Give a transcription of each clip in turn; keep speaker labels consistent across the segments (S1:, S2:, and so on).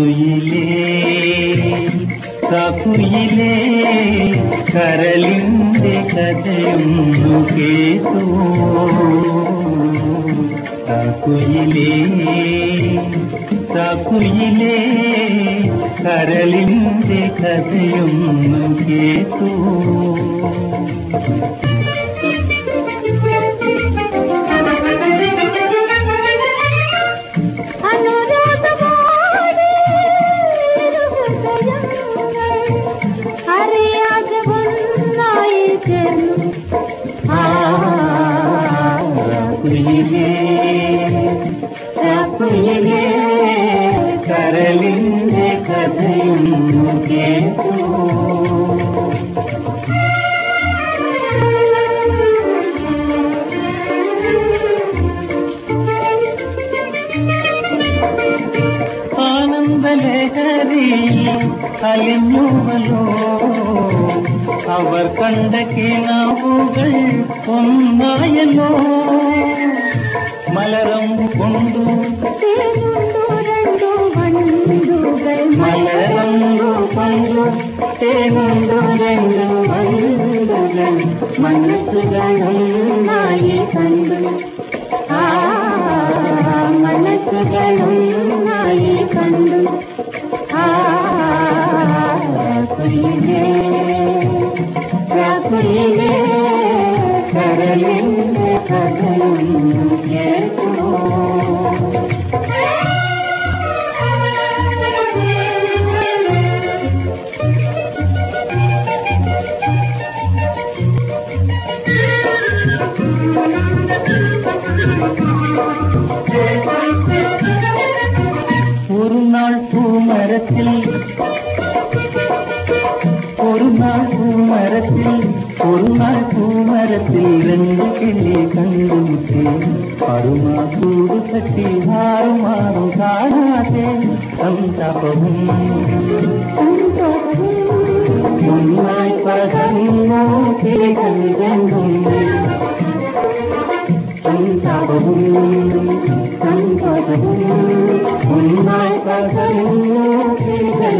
S1: കാക്കുയിലേ കാക്കുയിലേ കരളിന്റെ കഥയൊന്നു കേട്ടു. കാക്കുയിലേ കാക്കുയിലേ കരളിന്റെ കഥയൊന്നു കേട്ടു. తప్పులనే కరలింది కథయము కేతూ ఆనందలహరి కలిమువలో அவர்
S2: கண்ட கிணவுகள் பொன்னாயனோ மலரம் கொண்டு மலரந்து
S1: கொண்டு தேவந்து கண் ஒரு நாள் பூமரத்தில் ஒரு நாள் பூமரத்தில் पर मां सूर मां जंगा बबा बी माई पर ते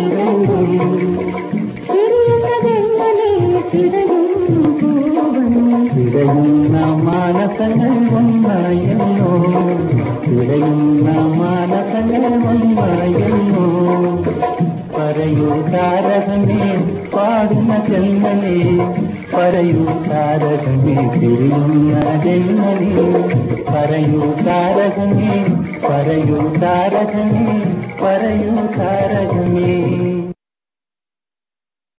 S1: മാനസങ്ങൾ ഒന്നായല്ലോ ഇടയുന്ന മാനസങ്ങൾ ഒന്നായല്ലോ പറയൂ താരകമേ പാടുന്ന ജന്മനേ പറയൂ താരകമേ തിരിയുന്ന ജന്മനേ പറയൂ താരകമേ പറയൂ താരകമേ പറയൂ താരകമേ